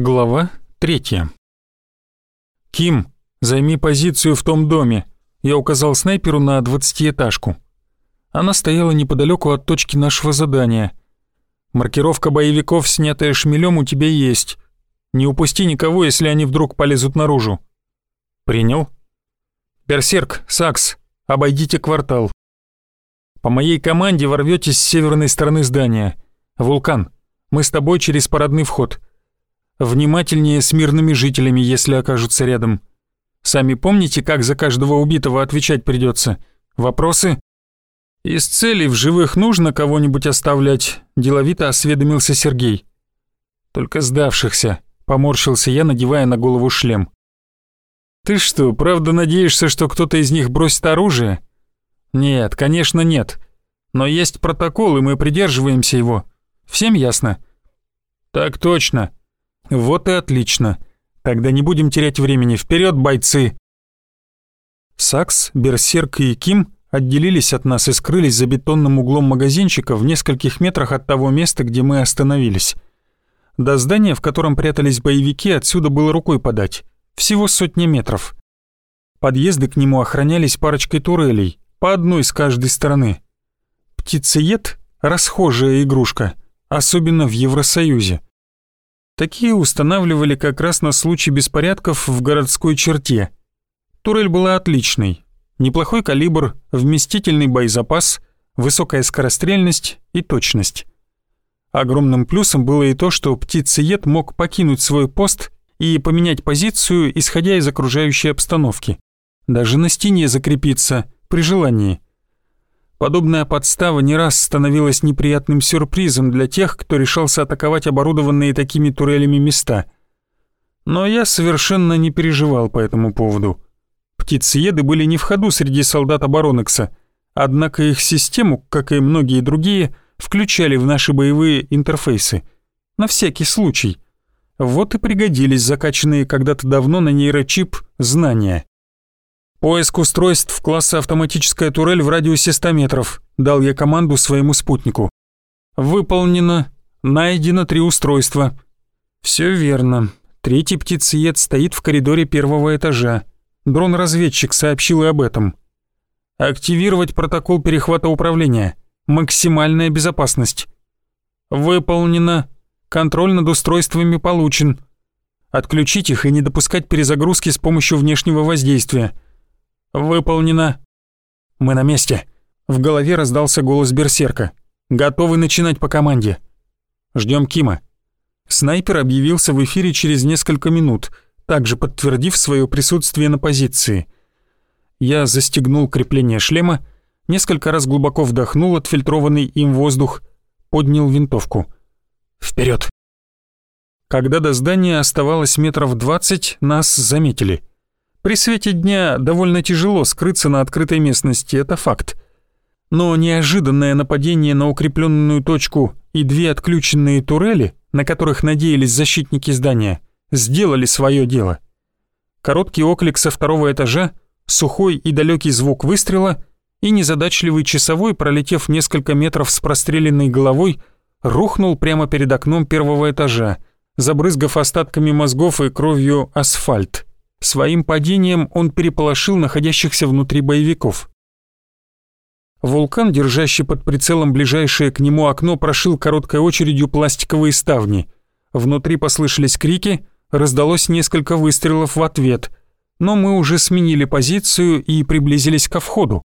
Глава третья. «Ким, займи позицию в том доме», — я указал снайперу на двадцатиэтажку. Она стояла неподалеку от точки нашего задания. «Маркировка боевиков, снятая шмелем, у тебя есть. Не упусти никого, если они вдруг полезут наружу». «Принял». «Берсерк, Сакс, обойдите квартал. По моей команде ворветесь с северной стороны здания. Вулкан, мы с тобой через парадный вход». Внимательнее с мирными жителями, если окажутся рядом. Сами помните, как за каждого убитого отвечать придется? Вопросы? Из целей в живых нужно кого-нибудь оставлять, деловито осведомился Сергей. Только сдавшихся, поморщился я, надевая на голову шлем. Ты что, правда надеешься, что кто-то из них бросит оружие? Нет, конечно, нет. Но есть протокол, и мы придерживаемся его. Всем ясно? Так точно. Вот и отлично. Тогда не будем терять времени. Вперед, бойцы! Сакс, Берсерк и Ким отделились от нас и скрылись за бетонным углом магазинчика в нескольких метрах от того места, где мы остановились. До здания, в котором прятались боевики, отсюда было рукой подать. Всего сотни метров. Подъезды к нему охранялись парочкой турелей, по одной с каждой стороны. Птицеед — расхожая игрушка, особенно в Евросоюзе. Такие устанавливали как раз на случай беспорядков в городской черте. Турель была отличной. Неплохой калибр, вместительный боезапас, высокая скорострельность и точность. Огромным плюсом было и то, что птицеед мог покинуть свой пост и поменять позицию, исходя из окружающей обстановки. Даже на стене закрепиться, при желании – Подобная подстава не раз становилась неприятным сюрпризом для тех, кто решался атаковать оборудованные такими турелями места. Но я совершенно не переживал по этому поводу. Птицееды были не в ходу среди солдат оборонекса, однако их систему, как и многие другие, включали в наши боевые интерфейсы. На всякий случай. Вот и пригодились закачанные когда-то давно на нейрочип знания. «Поиск устройств класса автоматическая турель в радиусе 100 метров», дал я команду своему спутнику. «Выполнено. Найдено три устройства». «Все верно. Третий птицеед стоит в коридоре первого этажа. Дрон-разведчик сообщил и об этом. Активировать протокол перехвата управления. Максимальная безопасность. Выполнено. Контроль над устройствами получен. Отключить их и не допускать перезагрузки с помощью внешнего воздействия. «Выполнено». «Мы на месте». В голове раздался голос берсерка. «Готовы начинать по команде». Ждем Кима». Снайпер объявился в эфире через несколько минут, также подтвердив свое присутствие на позиции. Я застегнул крепление шлема, несколько раз глубоко вдохнул отфильтрованный им воздух, поднял винтовку. Вперед! Когда до здания оставалось метров двадцать, нас заметили. При свете дня довольно тяжело скрыться на открытой местности, это факт. Но неожиданное нападение на укрепленную точку и две отключенные турели, на которых надеялись защитники здания, сделали свое дело. Короткий оклик со второго этажа, сухой и далекий звук выстрела и незадачливый часовой, пролетев несколько метров с простреленной головой, рухнул прямо перед окном первого этажа, забрызгав остатками мозгов и кровью асфальт. Своим падением он переполошил находящихся внутри боевиков. Вулкан, держащий под прицелом ближайшее к нему окно, прошил короткой очередью пластиковые ставни. Внутри послышались крики, раздалось несколько выстрелов в ответ, но мы уже сменили позицию и приблизились ко входу.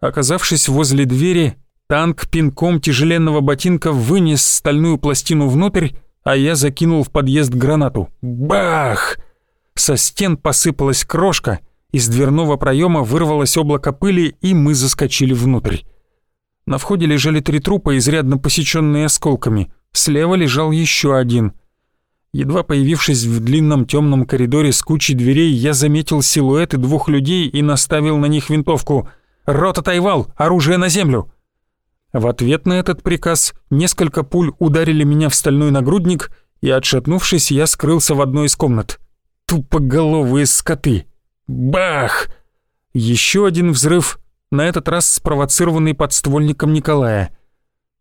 Оказавшись возле двери, танк пинком тяжеленного ботинка вынес стальную пластину внутрь, а я закинул в подъезд гранату. Бах! Со стен посыпалась крошка, из дверного проема вырвалось облако пыли, и мы заскочили внутрь. На входе лежали три трупа, изрядно посеченные осколками. Слева лежал еще один. Едва появившись в длинном темном коридоре с кучей дверей, я заметил силуэты двух людей и наставил на них винтовку. «Рота Тайвал! Оружие на землю!» В ответ на этот приказ несколько пуль ударили меня в стальной нагрудник, и, отшатнувшись, я скрылся в одной из комнат. Тупоголовые скоты! Бах! Еще один взрыв, на этот раз спровоцированный подствольником Николая.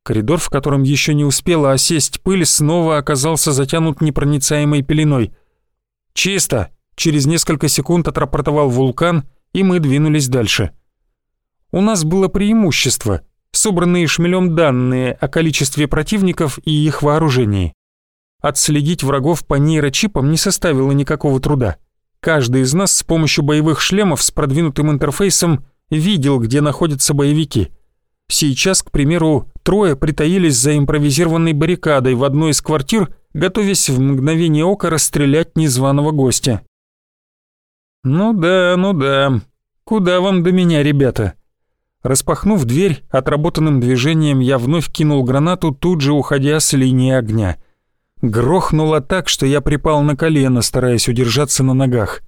Коридор, в котором еще не успела осесть пыль, снова оказался затянут непроницаемой пеленой. «Чисто!» — через несколько секунд отрапортовал вулкан, и мы двинулись дальше. У нас было преимущество — собранные шмелем данные о количестве противников и их вооружении. Отследить врагов по нейрочипам не составило никакого труда. Каждый из нас с помощью боевых шлемов с продвинутым интерфейсом видел, где находятся боевики. Сейчас, к примеру, трое притаились за импровизированной баррикадой в одной из квартир, готовясь в мгновение ока расстрелять незваного гостя. «Ну да, ну да. Куда вам до меня, ребята?» Распахнув дверь, отработанным движением я вновь кинул гранату, тут же уходя с линии огня. Грохнуло так, что я припал на колено, стараясь удержаться на ногах.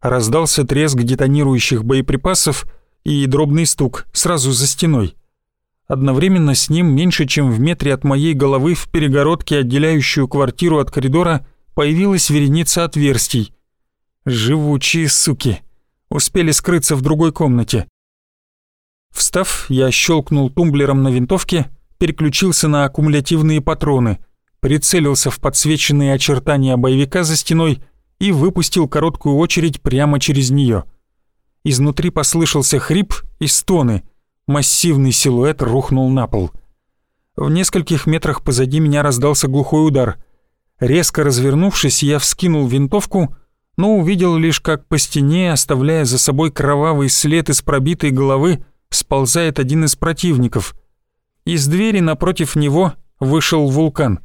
Раздался треск детонирующих боеприпасов и дробный стук сразу за стеной. Одновременно с ним, меньше чем в метре от моей головы, в перегородке, отделяющую квартиру от коридора, появилась вереница отверстий. Живучие суки. Успели скрыться в другой комнате. Встав, я щелкнул тумблером на винтовке, переключился на аккумулятивные патроны, прицелился в подсвеченные очертания боевика за стеной и выпустил короткую очередь прямо через нее. Изнутри послышался хрип и стоны — Массивный силуэт рухнул на пол. В нескольких метрах позади меня раздался глухой удар. Резко развернувшись, я вскинул винтовку, но увидел лишь, как по стене, оставляя за собой кровавый след из пробитой головы, сползает один из противников. Из двери напротив него вышел вулкан.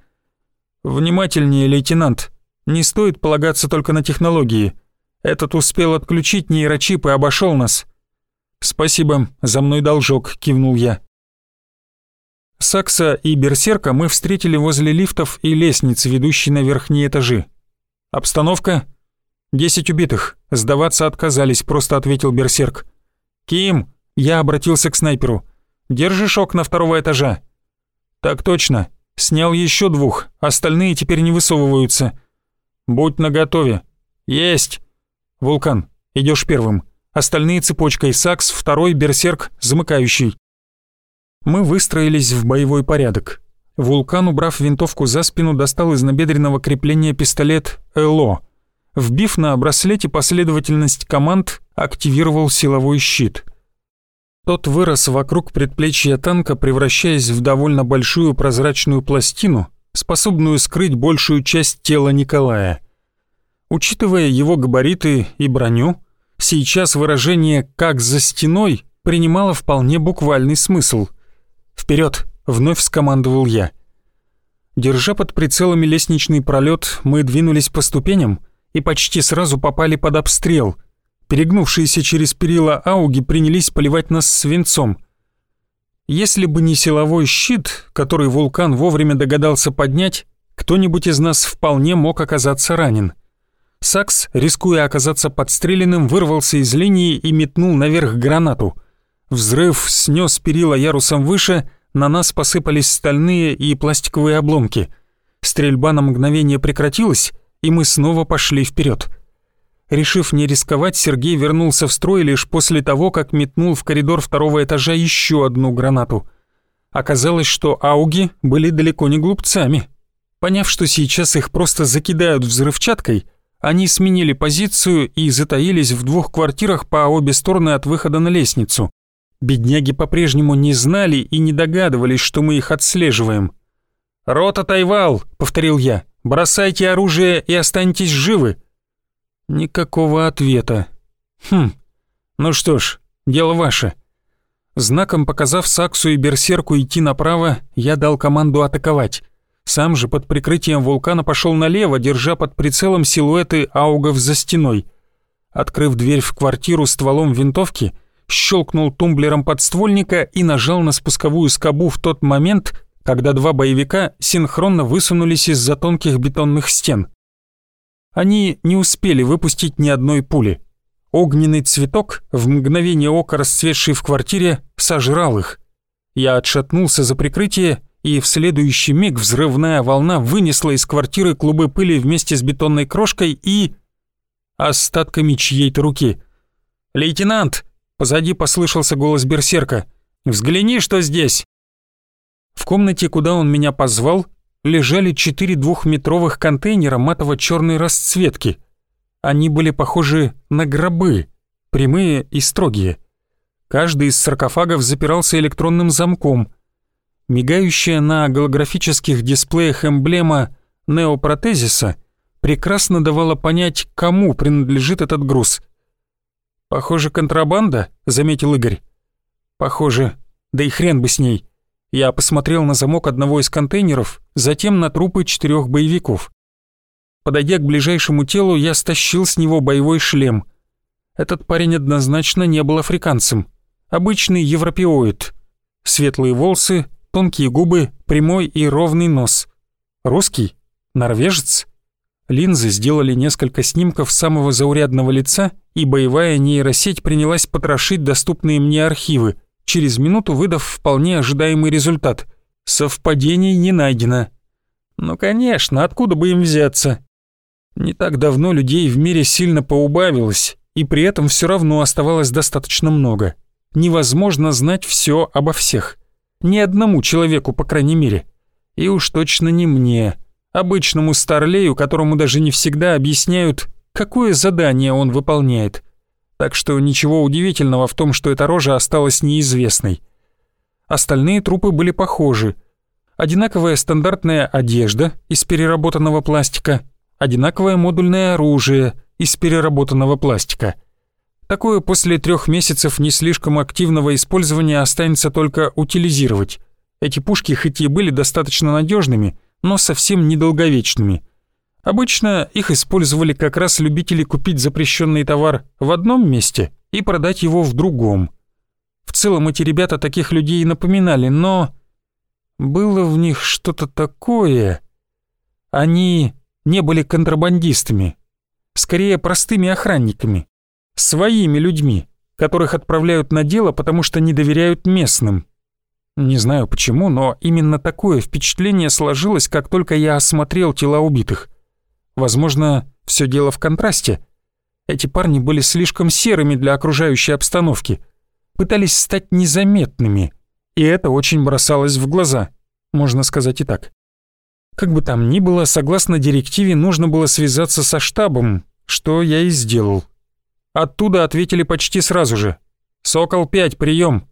«Внимательнее, лейтенант. Не стоит полагаться только на технологии. Этот успел отключить нейрочип и обошел нас. «Спасибо, за мной должок», — кивнул я. Сакса и Берсерка мы встретили возле лифтов и лестниц, ведущей на верхние этажи. «Обстановка?» «Десять убитых. Сдаваться отказались», — просто ответил Берсерк. «Ким!» — я обратился к снайперу. «Держишь окна второго этажа?» «Так точно. Снял еще двух, остальные теперь не высовываются». «Будь наготове». «Есть!» «Вулкан, идешь первым». Остальные цепочкой Сакс, второй Берсерк, замыкающий. Мы выстроились в боевой порядок. Вулкан, убрав винтовку за спину, достал из набедренного крепления пистолет ЭЛО. Вбив на браслете последовательность команд, активировал силовой щит. Тот вырос вокруг предплечья танка, превращаясь в довольно большую прозрачную пластину, способную скрыть большую часть тела Николая. Учитывая его габариты и броню, Сейчас выражение «как за стеной» принимало вполне буквальный смысл. «Вперед!» — вновь скомандовал я. Держа под прицелами лестничный пролет, мы двинулись по ступеням и почти сразу попали под обстрел. Перегнувшиеся через перила ауги принялись поливать нас свинцом. Если бы не силовой щит, который вулкан вовремя догадался поднять, кто-нибудь из нас вполне мог оказаться ранен. Сакс, рискуя оказаться подстреленным, вырвался из линии и метнул наверх гранату. Взрыв снес перила ярусом выше, на нас посыпались стальные и пластиковые обломки. Стрельба на мгновение прекратилась, и мы снова пошли вперед. Решив не рисковать, Сергей вернулся в строй лишь после того, как метнул в коридор второго этажа еще одну гранату. Оказалось, что ауги были далеко не глупцами. Поняв, что сейчас их просто закидают взрывчаткой, они сменили позицию и затаились в двух квартирах по обе стороны от выхода на лестницу. Бедняги по-прежнему не знали и не догадывались, что мы их отслеживаем. «Рота Тайвал!» — повторил я. «Бросайте оружие и останьтесь живы!» Никакого ответа. Хм, ну что ж, дело ваше. Знаком показав Саксу и Берсерку идти направо, я дал команду атаковать. Сам же под прикрытием вулкана пошел налево, держа под прицелом силуэты аугов за стеной. Открыв дверь в квартиру стволом винтовки, щелкнул тумблером подствольника и нажал на спусковую скобу в тот момент, когда два боевика синхронно высунулись из-за тонких бетонных стен. Они не успели выпустить ни одной пули. Огненный цветок, в мгновение ока расцветший в квартире, сожрал их. Я отшатнулся за прикрытие и в следующий миг взрывная волна вынесла из квартиры клубы пыли вместе с бетонной крошкой и... остатками чьей-то руки. «Лейтенант!» — позади послышался голос берсерка. «Взгляни, что здесь!» В комнате, куда он меня позвал, лежали четыре двухметровых контейнера матово-черной расцветки. Они были похожи на гробы, прямые и строгие. Каждый из саркофагов запирался электронным замком. Мигающая на голографических дисплеях эмблема неопротезиса прекрасно давала понять, кому принадлежит этот груз. «Похоже, контрабанда», — заметил Игорь. «Похоже. Да и хрен бы с ней. Я посмотрел на замок одного из контейнеров, затем на трупы четырех боевиков. Подойдя к ближайшему телу, я стащил с него боевой шлем. Этот парень однозначно не был африканцем. Обычный европеоид. Светлые волосы, тонкие губы, прямой и ровный нос. Русский? Норвежец? Линзы сделали несколько снимков самого заурядного лица, и боевая нейросеть принялась потрошить доступные мне архивы — через минуту выдав вполне ожидаемый результат. Совпадений не найдено. Ну конечно, откуда бы им взяться? Не так давно людей в мире сильно поубавилось, и при этом все равно оставалось достаточно много. Невозможно знать все обо всех. Ни одному человеку, по крайней мере. И уж точно не мне, обычному старлею, которому даже не всегда объясняют, какое задание он выполняет так что ничего удивительного в том, что эта рожа осталась неизвестной. Остальные трупы были похожи. Одинаковая стандартная одежда из переработанного пластика, одинаковое модульное оружие из переработанного пластика. Такое после трех месяцев не слишком активного использования останется только утилизировать. Эти пушки хоть и были достаточно надежными, но совсем недолговечными – Обычно их использовали как раз любители купить запрещенный товар в одном месте и продать его в другом. В целом эти ребята таких людей напоминали, но... Было в них что-то такое... Они не были контрабандистами, скорее простыми охранниками, своими людьми, которых отправляют на дело, потому что не доверяют местным. Не знаю почему, но именно такое впечатление сложилось, как только я осмотрел тела убитых. Возможно, все дело в контрасте. Эти парни были слишком серыми для окружающей обстановки, пытались стать незаметными, и это очень бросалось в глаза, можно сказать и так. Как бы там ни было, согласно директиве нужно было связаться со штабом, что я и сделал. Оттуда ответили почти сразу же. «Сокол-5, прием!»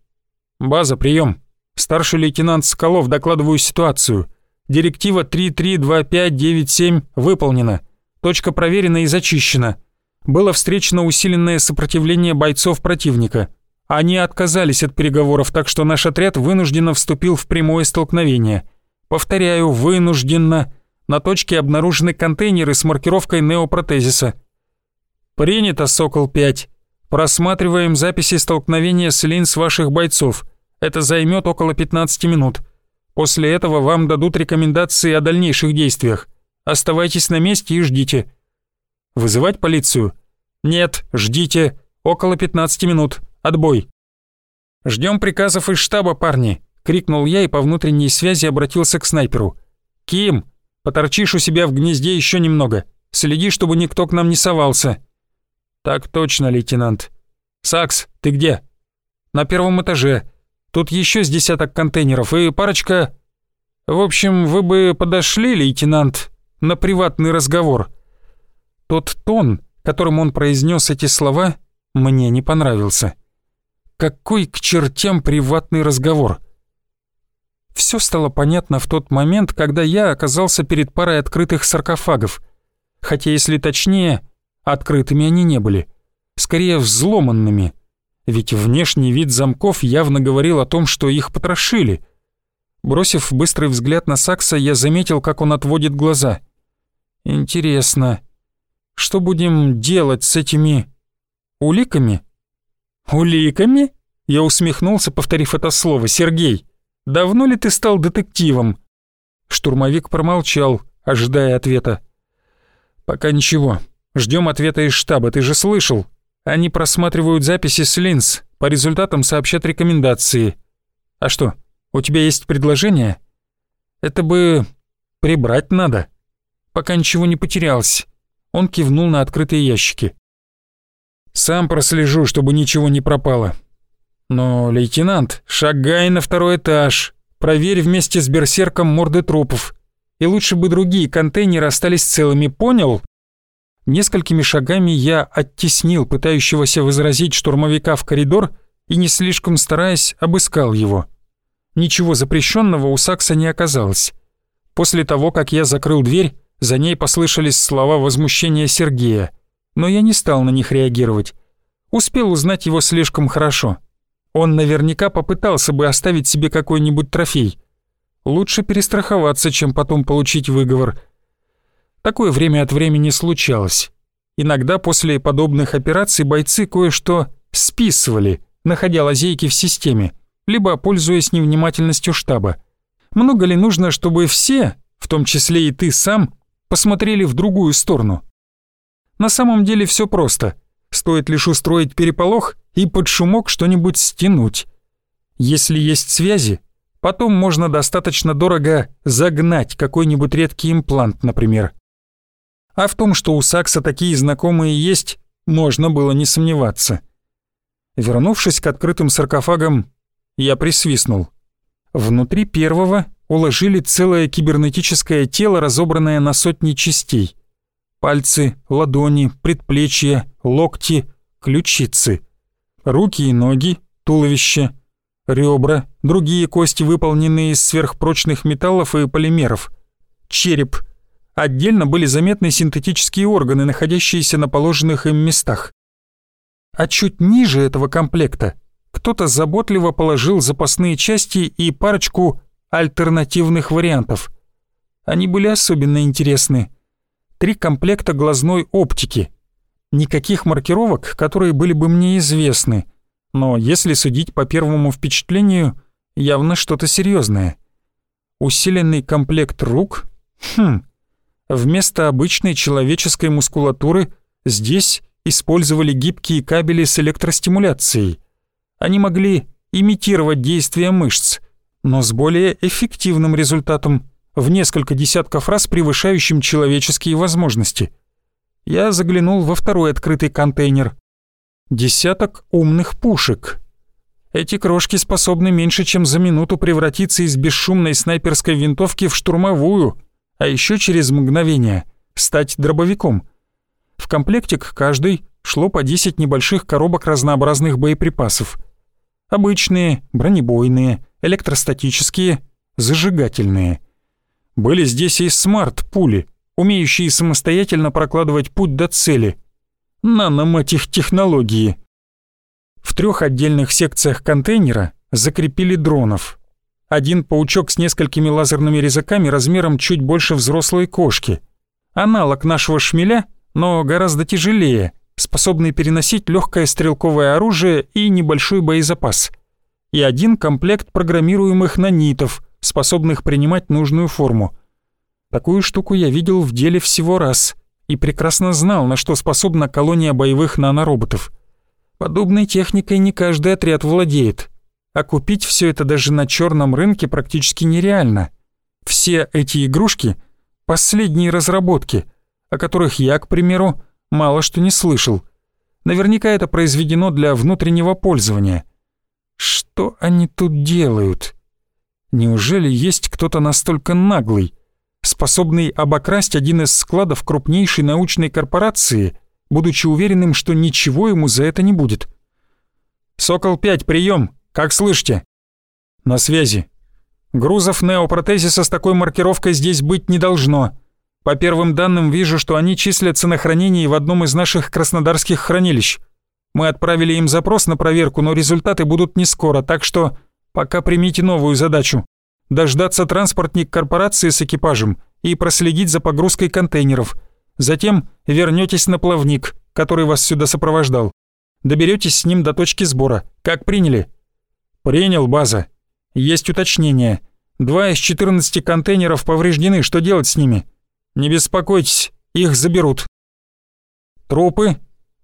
«База, прием!» «Старший лейтенант Соколов, докладываю ситуацию. Директива 332597 выполнена. Точка проверена и зачищена. Было встречено усиленное сопротивление бойцов противника. Они отказались от переговоров, так что наш отряд вынужденно вступил в прямое столкновение. Повторяю, вынужденно. На точке обнаружены контейнеры с маркировкой неопротезиса. Принято, Сокол-5. Просматриваем записи столкновения с линз ваших бойцов. Это займет около 15 минут. После этого вам дадут рекомендации о дальнейших действиях. Оставайтесь на месте и ждите. Вызывать полицию? Нет, ждите. Около 15 минут. Отбой. Ждем приказов из штаба, парни, крикнул я и по внутренней связи обратился к снайперу. Ким, поторчишь у себя в гнезде еще немного. Следи, чтобы никто к нам не совался. Так точно, лейтенант. Сакс, ты где? На первом этаже. Тут еще с десяток контейнеров и парочка... В общем, вы бы подошли, лейтенант, на приватный разговор. Тот тон, которым он произнес эти слова, мне не понравился. Какой к чертям приватный разговор? Все стало понятно в тот момент, когда я оказался перед парой открытых саркофагов. Хотя, если точнее, открытыми они не были. Скорее, взломанными — ведь внешний вид замков явно говорил о том, что их потрошили. Бросив быстрый взгляд на Сакса, я заметил, как он отводит глаза. «Интересно, что будем делать с этими... уликами?» «Уликами?» Я усмехнулся, повторив это слово. «Сергей, давно ли ты стал детективом?» Штурмовик промолчал, ожидая ответа. «Пока ничего. Ждем ответа из штаба, ты же слышал?» Они просматривают записи с линз, по результатам сообщат рекомендации. А что, у тебя есть предложение? Это бы прибрать надо. Пока ничего не потерялось. Он кивнул на открытые ящики. Сам прослежу, чтобы ничего не пропало. Но, лейтенант, шагай на второй этаж. проверь вместе с берсерком морды трупов. И лучше бы другие контейнеры остались целыми, понял?» Несколькими шагами я оттеснил пытающегося возразить штурмовика в коридор и, не слишком стараясь, обыскал его. Ничего запрещенного у Сакса не оказалось. После того, как я закрыл дверь, за ней послышались слова возмущения Сергея, но я не стал на них реагировать. Успел узнать его слишком хорошо. Он наверняка попытался бы оставить себе какой-нибудь трофей. Лучше перестраховаться, чем потом получить выговор — Такое время от времени случалось. Иногда после подобных операций бойцы кое-что списывали, находя лазейки в системе, либо пользуясь невнимательностью штаба. Много ли нужно, чтобы все, в том числе и ты сам, посмотрели в другую сторону? На самом деле все просто. Стоит лишь устроить переполох и под шумок что-нибудь стянуть. Если есть связи, потом можно достаточно дорого загнать какой-нибудь редкий имплант, например. А в том, что у Сакса такие знакомые есть, можно было не сомневаться. Вернувшись к открытым саркофагам, я присвистнул. Внутри первого уложили целое кибернетическое тело, разобранное на сотни частей. Пальцы, ладони, предплечья, локти, ключицы. Руки и ноги, туловище, ребра, другие кости, выполненные из сверхпрочных металлов и полимеров. Череп, Отдельно были заметны синтетические органы, находящиеся на положенных им местах. А чуть ниже этого комплекта кто-то заботливо положил запасные части и парочку альтернативных вариантов. Они были особенно интересны. Три комплекта глазной оптики. Никаких маркировок, которые были бы мне известны, но если судить по первому впечатлению, явно что-то серьезное. Усиленный комплект рук? Хм, Вместо обычной человеческой мускулатуры здесь использовали гибкие кабели с электростимуляцией. Они могли имитировать действия мышц, но с более эффективным результатом, в несколько десятков раз превышающим человеческие возможности. Я заглянул во второй открытый контейнер. Десяток умных пушек. Эти крошки способны меньше чем за минуту превратиться из бесшумной снайперской винтовки в штурмовую — а еще через мгновение стать дробовиком. В комплекте к каждой шло по 10 небольших коробок разнообразных боеприпасов. Обычные, бронебойные, электростатические, зажигательные. Были здесь и смарт-пули, умеющие самостоятельно прокладывать путь до цели. Наномать их технологии. В трех отдельных секциях контейнера закрепили дронов, один паучок с несколькими лазерными резаками размером чуть больше взрослой кошки. Аналог нашего шмеля, но гораздо тяжелее, способный переносить легкое стрелковое оружие и небольшой боезапас. И один комплект программируемых нанитов, способных принимать нужную форму. Такую штуку я видел в деле всего раз и прекрасно знал, на что способна колония боевых нанороботов. Подобной техникой не каждый отряд владеет, а купить все это даже на черном рынке практически нереально. Все эти игрушки — последние разработки, о которых я, к примеру, мало что не слышал. Наверняка это произведено для внутреннего пользования. Что они тут делают? Неужели есть кто-то настолько наглый, способный обокрасть один из складов крупнейшей научной корпорации, будучи уверенным, что ничего ему за это не будет? «Сокол-5, прием!» Как слышите?» «На связи. Грузов неопротезиса с такой маркировкой здесь быть не должно. По первым данным вижу, что они числятся на хранении в одном из наших краснодарских хранилищ. Мы отправили им запрос на проверку, но результаты будут не скоро, так что пока примите новую задачу. Дождаться транспортник корпорации с экипажем и проследить за погрузкой контейнеров. Затем вернетесь на плавник, который вас сюда сопровождал. Доберетесь с ним до точки сбора. Как приняли?» «Принял, база. Есть уточнение. Два из 14 контейнеров повреждены. Что делать с ними? Не беспокойтесь, их заберут». «Трупы?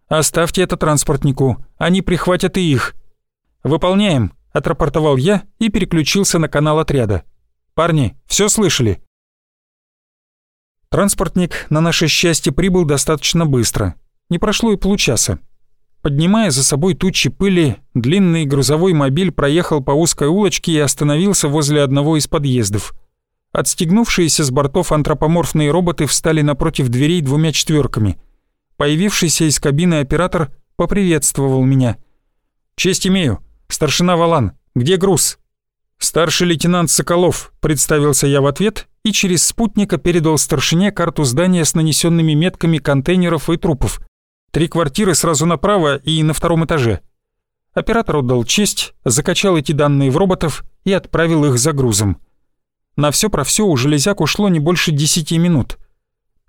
Оставьте это транспортнику. Они прихватят и их». «Выполняем», — отрапортовал я и переключился на канал отряда. «Парни, все слышали?» Транспортник, на наше счастье, прибыл достаточно быстро. Не прошло и получаса. Поднимая за собой тучи пыли, длинный грузовой мобиль проехал по узкой улочке и остановился возле одного из подъездов. Отстегнувшиеся с бортов антропоморфные роботы встали напротив дверей двумя четверками. Появившийся из кабины оператор поприветствовал меня. «Честь имею. Старшина Валан. Где груз?» «Старший лейтенант Соколов», — представился я в ответ и через спутника передал старшине карту здания с нанесенными метками контейнеров и трупов. Три квартиры сразу направо и на втором этаже. Оператор отдал честь, закачал эти данные в роботов и отправил их за грузом. На все про все у железяк ушло не больше десяти минут.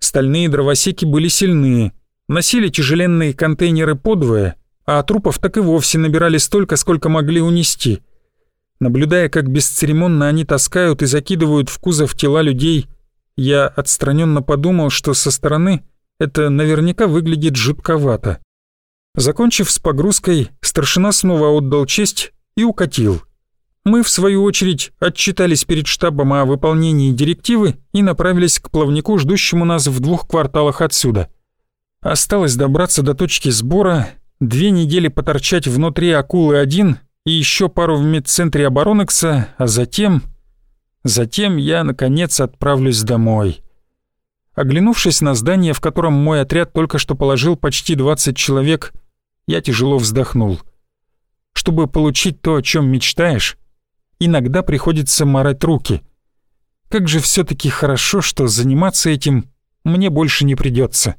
Стальные дровосеки были сильные, носили тяжеленные контейнеры подвое, а трупов так и вовсе набирали столько, сколько могли унести. Наблюдая, как бесцеремонно они таскают и закидывают в кузов тела людей, я отстраненно подумал, что со стороны это наверняка выглядит жутковато. Закончив с погрузкой, старшина снова отдал честь и укатил — мы, в свою очередь, отчитались перед штабом о выполнении директивы и направились к плавнику, ждущему нас в двух кварталах отсюда. Осталось добраться до точки сбора, две недели поторчать внутри «Акулы-1» и еще пару в медцентре Оборонекса, а затем... Затем я, наконец, отправлюсь домой. Оглянувшись на здание, в котором мой отряд только что положил почти 20 человек, я тяжело вздохнул. Чтобы получить то, о чем мечтаешь, иногда приходится марать руки. Как же все таки хорошо, что заниматься этим мне больше не придется.